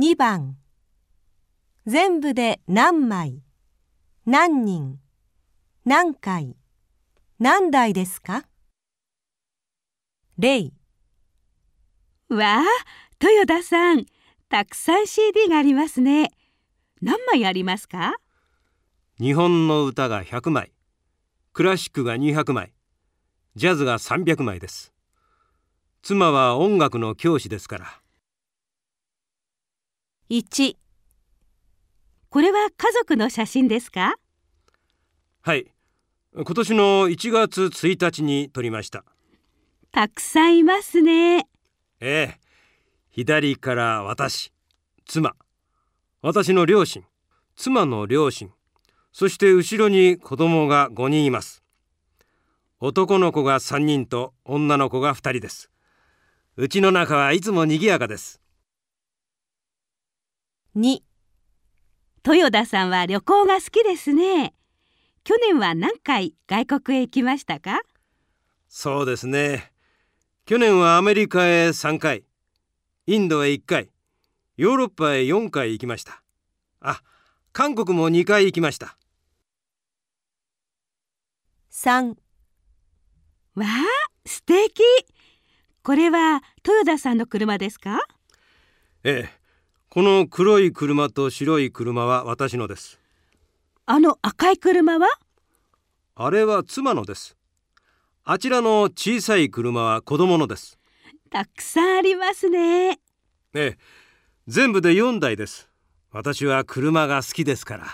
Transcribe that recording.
2番。全部で何枚？何人？何回？何台ですか？例。わあ、豊田さん、たくさん CD がありますね。何枚ありますか？日本の歌が100枚。クラシックが200枚。ジャズが300枚です。妻は音楽の教師ですから1これは家族の写真ですか？はい。今年の1月1日に撮りました。たくさんいますね。ええ。左から私妻。私の両親。妻の両親。そして後ろに子供が5人います。男の子が3人と女の子が2人です。うちの中はいつも賑やかです2豊田さんは旅行が好きですね。去年は何回外国へ行きましたか？そうですね。去年はアメリカへ3回。インドへ1回。ヨーロッパへ4回行きました。あ韓国も2回行きました。3わあ、素敵。これは豊田さんの車ですか？ええこの黒い車と白い車は私のです。あの赤い車は？あれは妻のです。あちらの小さい車は子供のです。たくさんありますね。ええ。全部で4台です。私は車が好きですから